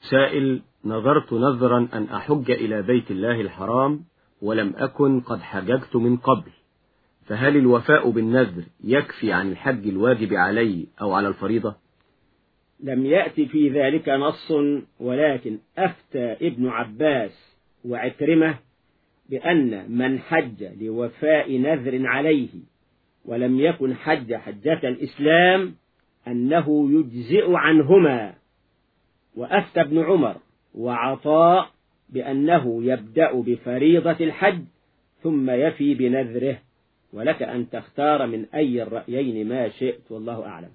سائل نظرت نذرا أن أحج إلى بيت الله الحرام ولم أكن قد حججت من قبل فهل الوفاء بالنذر يكفي عن الحج الواجب علي أو على الفريضة؟ لم يأتي في ذلك نص ولكن أفتى ابن عباس وعكرمة بأن من حج لوفاء نذر عليه ولم يكن حج حجة الإسلام أنه يجزئ عنهما. وأفتى ابن عمر وعطاء بأنه يبدأ بفريضة الحج ثم يفي بنذره ولك أن تختار من أي الرأيين ما شئت والله أعلم.